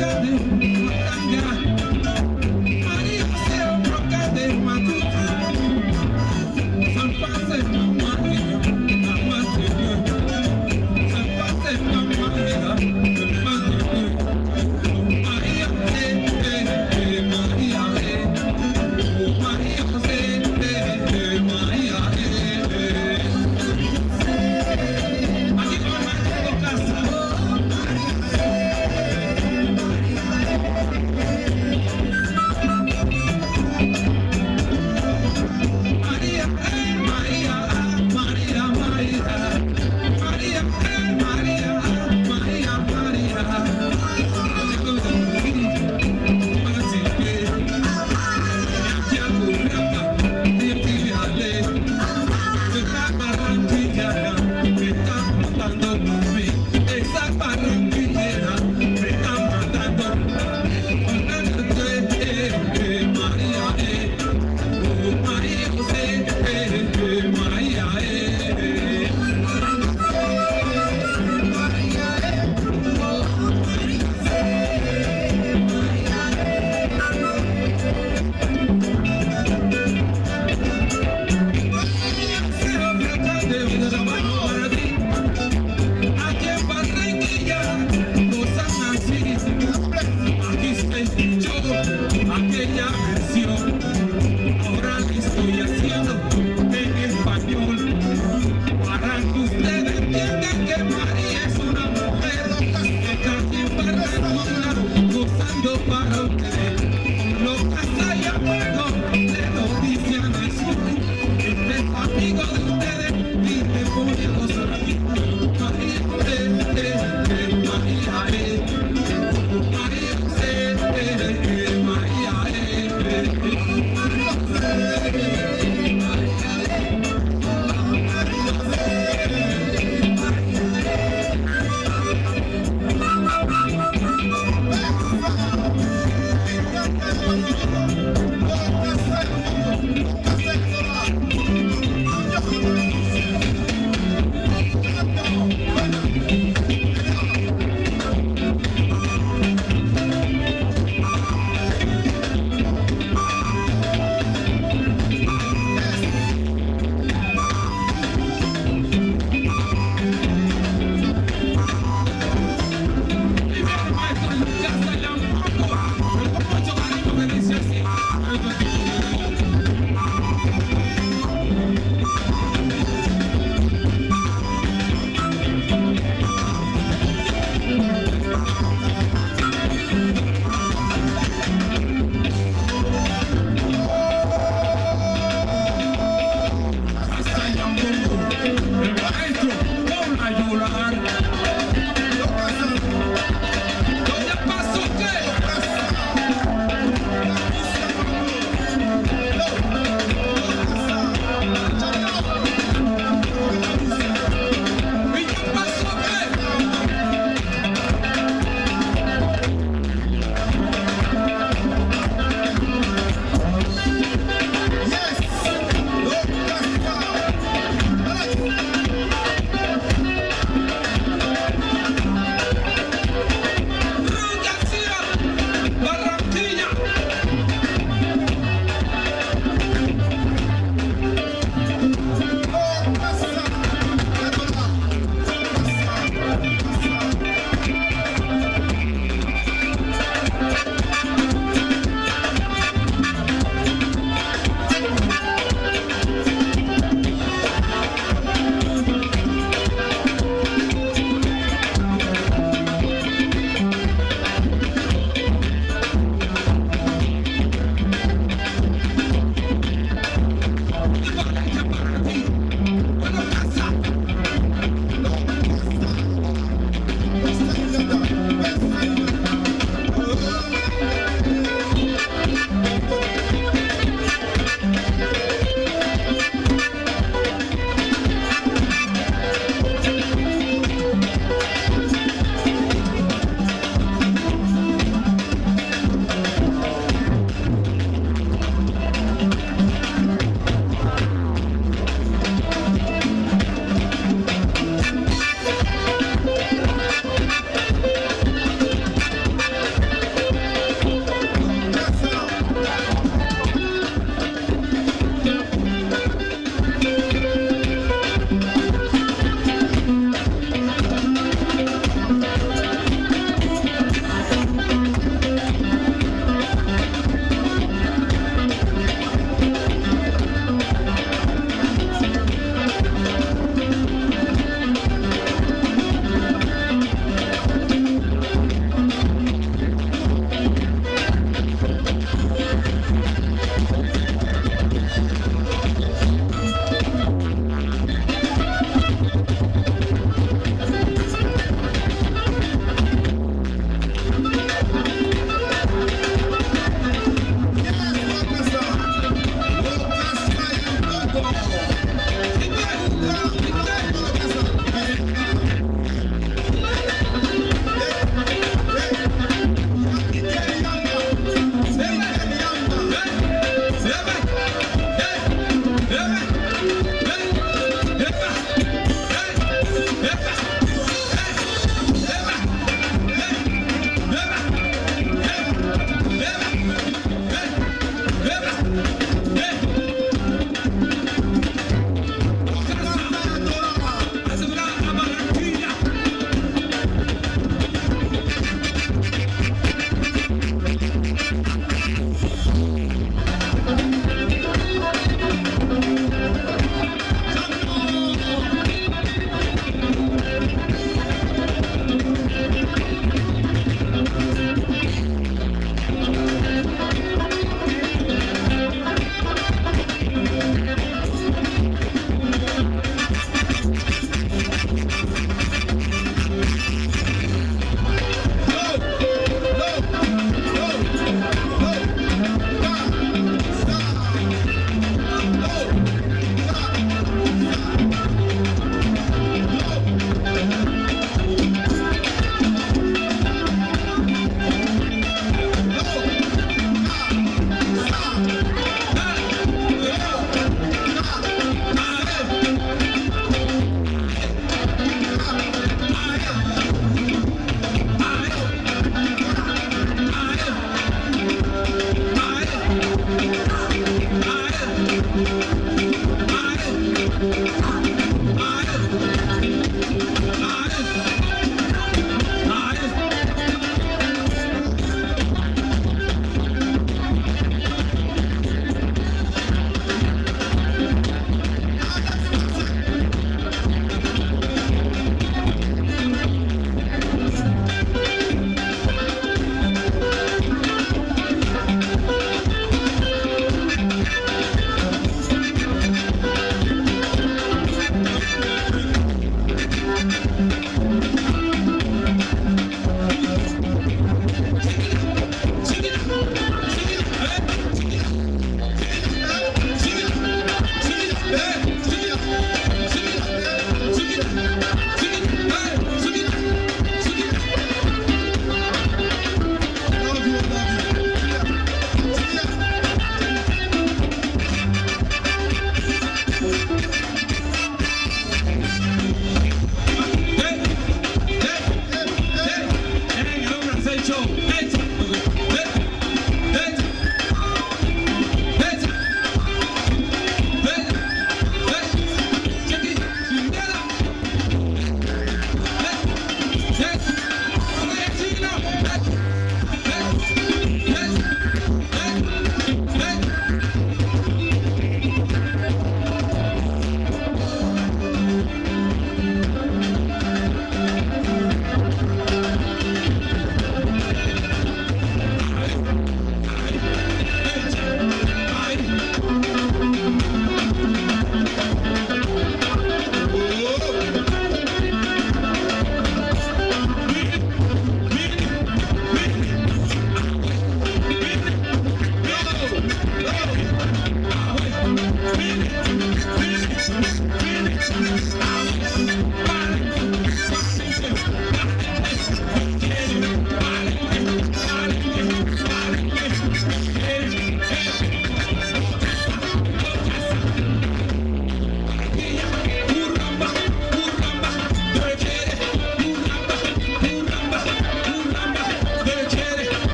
cadeira aquella versión